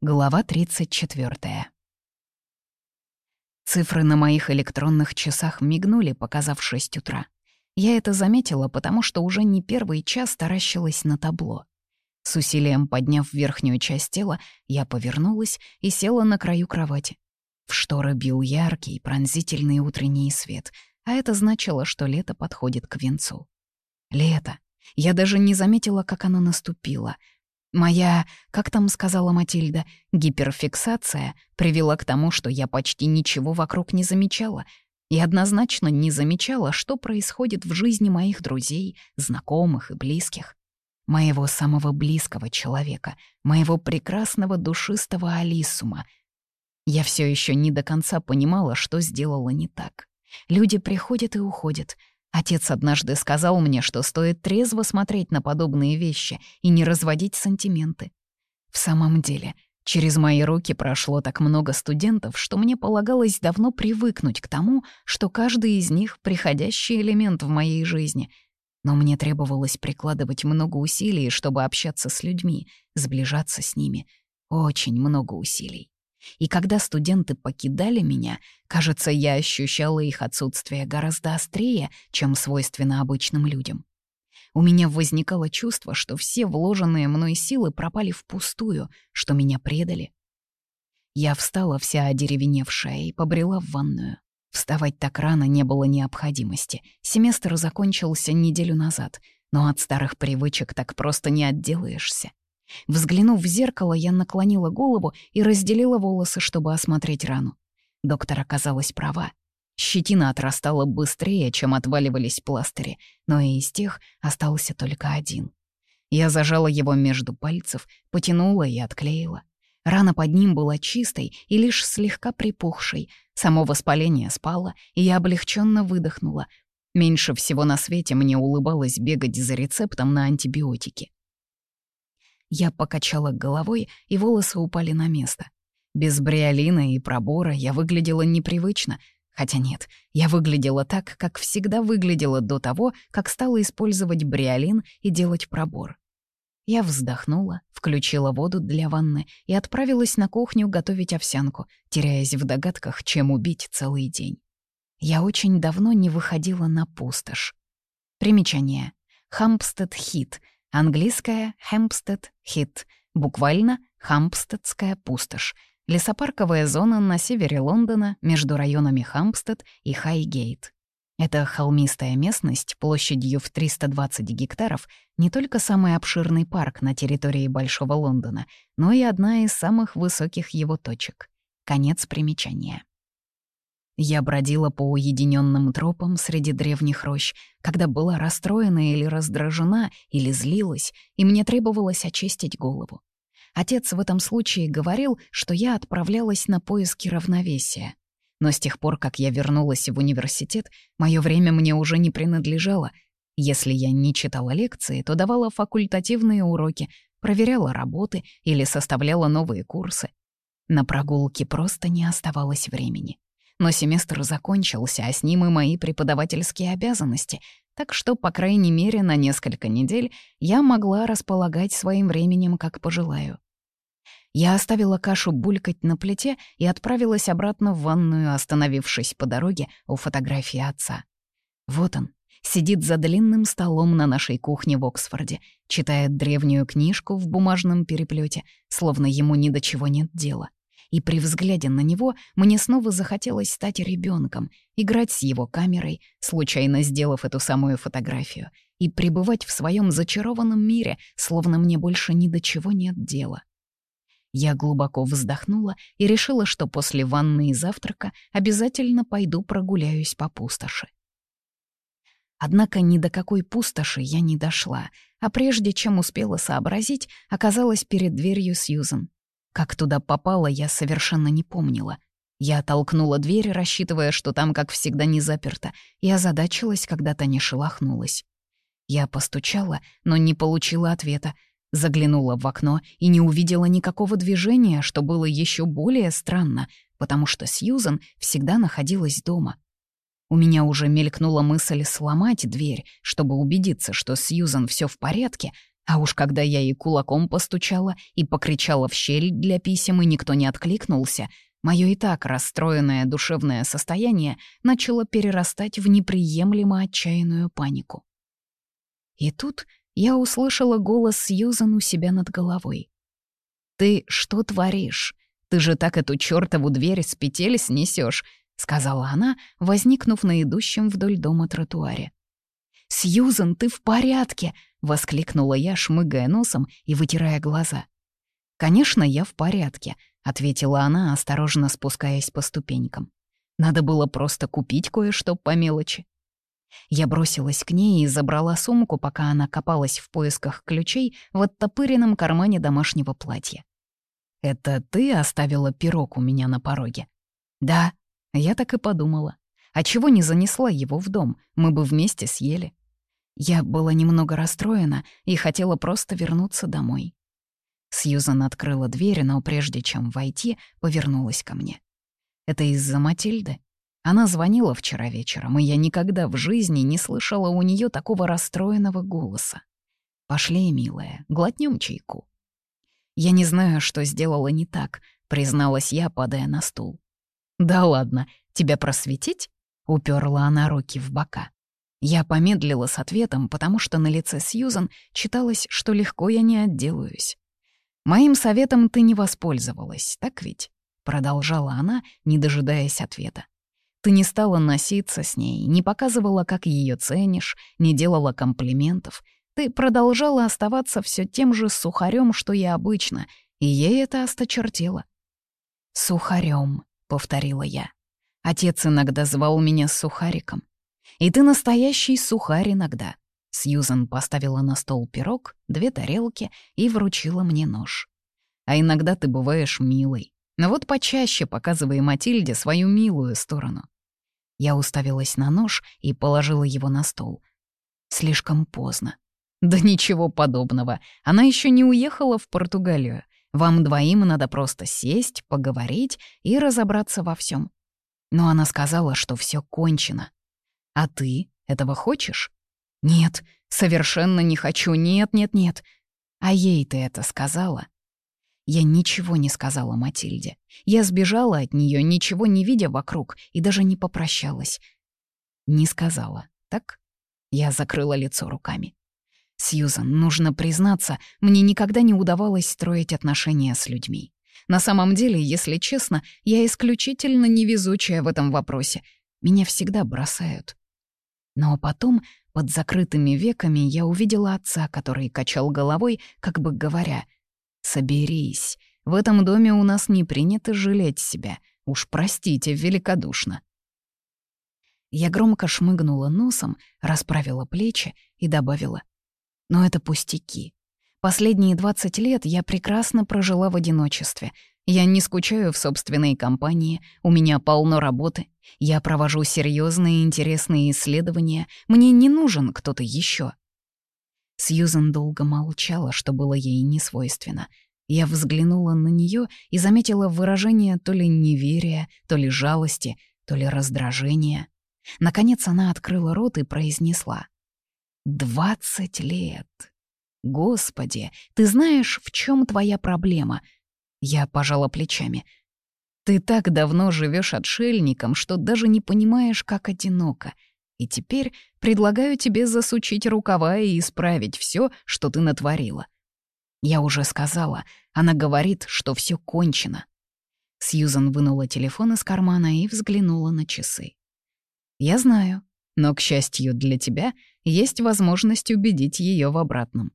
Глава 34. Цифры на моих электронных часах мигнули, показав 6 утра. Я это заметила, потому что уже не первый час таращилась на табло. С усилием подняв верхнюю часть тела, я повернулась и села на краю кровати. В шторы бил яркий, пронзительный утренний свет, а это значило, что лето подходит к венцу. Лето. Я даже не заметила, как оно наступило — Моя, как там сказала Матильда, гиперфиксация привела к тому, что я почти ничего вокруг не замечала и однозначно не замечала, что происходит в жизни моих друзей, знакомых и близких. Моего самого близкого человека, моего прекрасного душистого Алисума. Я все еще не до конца понимала, что сделала не так. Люди приходят и уходят, Отец однажды сказал мне, что стоит трезво смотреть на подобные вещи и не разводить сантименты. В самом деле, через мои руки прошло так много студентов, что мне полагалось давно привыкнуть к тому, что каждый из них — приходящий элемент в моей жизни. Но мне требовалось прикладывать много усилий, чтобы общаться с людьми, сближаться с ними. Очень много усилий. И когда студенты покидали меня, кажется, я ощущала их отсутствие гораздо острее, чем свойственно обычным людям. У меня возникало чувство, что все вложенные мной силы пропали впустую, что меня предали. Я встала вся одеревеневшая и побрела в ванную. Вставать так рано не было необходимости. Семестр закончился неделю назад, но от старых привычек так просто не отделаешься. Взглянув в зеркало, я наклонила голову и разделила волосы, чтобы осмотреть рану. Доктор оказалась права. Щетина отрастала быстрее, чем отваливались пластыри, но и из тех остался только один. Я зажала его между пальцев, потянула и отклеила. Рана под ним была чистой и лишь слегка припухшей. Само воспаление спало, и я облегченно выдохнула. Меньше всего на свете мне улыбалось бегать за рецептом на антибиотики. Я покачала головой, и волосы упали на место. Без бриолина и пробора я выглядела непривычно, хотя нет, я выглядела так, как всегда выглядела до того, как стала использовать бриолин и делать пробор. Я вздохнула, включила воду для ванны и отправилась на кухню готовить овсянку, теряясь в догадках, чем убить целый день. Я очень давно не выходила на пустошь. Примечание. Хампстед Хит — Английская Хэмпстед Хит, буквально Хампстедская пустошь, лесопарковая зона на севере Лондона между районами Хампстед и Хайгейт. Это холмистая местность площадью в 320 гектаров не только самый обширный парк на территории Большого Лондона, но и одна из самых высоких его точек. Конец примечания. Я бродила по уединенным тропам среди древних рощ, когда была расстроена или раздражена, или злилась, и мне требовалось очистить голову. Отец в этом случае говорил, что я отправлялась на поиски равновесия. Но с тех пор, как я вернулась в университет, мое время мне уже не принадлежало. Если я не читала лекции, то давала факультативные уроки, проверяла работы или составляла новые курсы. На прогулки просто не оставалось времени но семестр закончился, а с ним и мои преподавательские обязанности, так что, по крайней мере, на несколько недель я могла располагать своим временем, как пожелаю. Я оставила кашу булькать на плите и отправилась обратно в ванную, остановившись по дороге у фотографии отца. Вот он, сидит за длинным столом на нашей кухне в Оксфорде, читает древнюю книжку в бумажном переплете, словно ему ни до чего нет дела и при взгляде на него мне снова захотелось стать ребенком, играть с его камерой, случайно сделав эту самую фотографию, и пребывать в своем зачарованном мире, словно мне больше ни до чего нет дела. Я глубоко вздохнула и решила, что после ванны и завтрака обязательно пойду прогуляюсь по пустоши. Однако ни до какой пустоши я не дошла, а прежде чем успела сообразить, оказалась перед дверью Сьюзен. Как туда попала, я совершенно не помнила. Я толкнула дверь, рассчитывая, что там, как всегда, не заперто, и озадачилась, когда то не шелохнулась. Я постучала, но не получила ответа. Заглянула в окно и не увидела никакого движения, что было еще более странно, потому что Сьюзан всегда находилась дома. У меня уже мелькнула мысль сломать дверь, чтобы убедиться, что Сьюзан все в порядке, А уж когда я ей кулаком постучала и покричала в щель для писем, и никто не откликнулся, мое и так расстроенное душевное состояние начало перерастать в неприемлемо отчаянную панику. И тут я услышала голос Сьюзан у себя над головой. «Ты что творишь? Ты же так эту чёртову дверь с петель снесёшь», — сказала она, возникнув на идущем вдоль дома тротуаре. «Сьюзан, ты в порядке!» — воскликнула я, шмыгая носом и вытирая глаза. «Конечно, я в порядке», — ответила она, осторожно спускаясь по ступенькам. «Надо было просто купить кое-что по мелочи». Я бросилась к ней и забрала сумку, пока она копалась в поисках ключей в оттопыренном кармане домашнего платья. «Это ты оставила пирог у меня на пороге?» «Да», я так и подумала. А чего не занесла его в дом, мы бы вместе съели. Я была немного расстроена и хотела просто вернуться домой. Сьюзан открыла дверь, но прежде чем войти, повернулась ко мне. «Это из-за Матильды?» Она звонила вчера вечером, и я никогда в жизни не слышала у нее такого расстроенного голоса. «Пошли, милая, глотнем чайку». «Я не знаю, что сделала не так», — призналась я, падая на стул. «Да ладно, тебя просветить?» — уперла она руки в бока. Я помедлила с ответом, потому что на лице Сьюзан читалось, что легко я не отделаюсь. «Моим советом ты не воспользовалась, так ведь?» — продолжала она, не дожидаясь ответа. «Ты не стала носиться с ней, не показывала, как ее ценишь, не делала комплиментов. Ты продолжала оставаться все тем же сухарем, что и обычно, и ей это осточертело». «Сухарем», — повторила я. Отец иногда звал меня сухариком. И ты настоящий сухарь иногда. Сьюзан поставила на стол пирог, две тарелки и вручила мне нож. А иногда ты бываешь милой. Но вот почаще показывай Матильде свою милую сторону. Я уставилась на нож и положила его на стол. Слишком поздно. Да ничего подобного. Она еще не уехала в Португалию. Вам двоим надо просто сесть, поговорить и разобраться во всем. Но она сказала, что все кончено. А ты этого хочешь? Нет, совершенно не хочу, нет, нет, нет. А ей ты это сказала? Я ничего не сказала Матильде. Я сбежала от нее, ничего не видя вокруг, и даже не попрощалась. Не сказала, так? Я закрыла лицо руками. Сьюзан, нужно признаться, мне никогда не удавалось строить отношения с людьми. На самом деле, если честно, я исключительно невезучая в этом вопросе. Меня всегда бросают. Но потом, под закрытыми веками, я увидела отца, который качал головой, как бы говоря, «Соберись, в этом доме у нас не принято жалеть себя, уж простите великодушно». Я громко шмыгнула носом, расправила плечи и добавила, «Но это пустяки. Последние 20 лет я прекрасно прожила в одиночестве, я не скучаю в собственной компании, у меня полно работы. Я провожу серьезные интересные исследования, мне не нужен кто-то еще. Сьюзен долго молчала, что было ей не свойственно. Я взглянула на нее и заметила выражение то ли неверия, то ли жалости, то ли раздражения. Наконец она открыла рот и произнесла. «Двадцать лет! Господи, ты знаешь, в чем твоя проблема?» Я пожала плечами. «Ты так давно живешь отшельником, что даже не понимаешь, как одиноко. И теперь предлагаю тебе засучить рукава и исправить все, что ты натворила». Я уже сказала, она говорит, что все кончено. Сьюзан вынула телефон из кармана и взглянула на часы. «Я знаю, но, к счастью для тебя, есть возможность убедить ее в обратном.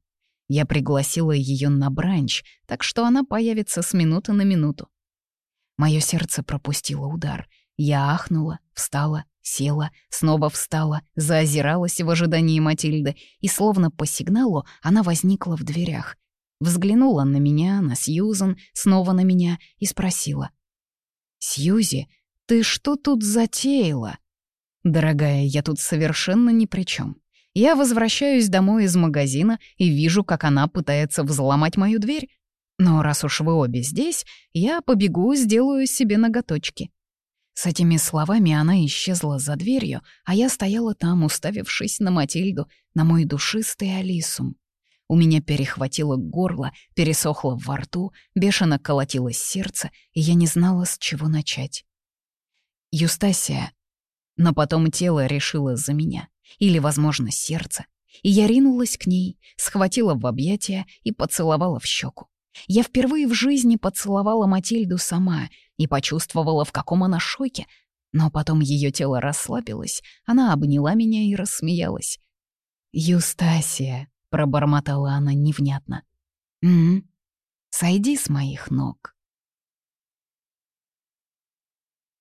Я пригласила ее на бранч, так что она появится с минуты на минуту. Мое сердце пропустило удар. Я ахнула, встала, села, снова встала, заозиралась в ожидании Матильды, и словно по сигналу она возникла в дверях. Взглянула на меня, на Сьюзан, снова на меня и спросила. «Сьюзи, ты что тут затеяла?» «Дорогая, я тут совершенно ни при чем. Я возвращаюсь домой из магазина и вижу, как она пытается взломать мою дверь. Но раз уж вы обе здесь, я побегу, сделаю себе ноготочки». С этими словами она исчезла за дверью, а я стояла там, уставившись на Матильду, на мой душистый Алисум. У меня перехватило горло, пересохло во рту, бешено колотилось сердце, и я не знала, с чего начать. Юстасия. Но потом тело решило за меня. Или, возможно, сердце. И я ринулась к ней, схватила в объятия и поцеловала в щеку. Я впервые в жизни поцеловала Матильду сама и почувствовала, в каком она шоке, но потом ее тело расслабилось, она обняла меня и рассмеялась. «Юстасия», — пробормотала она невнятно. «М, -м сойди с моих ног».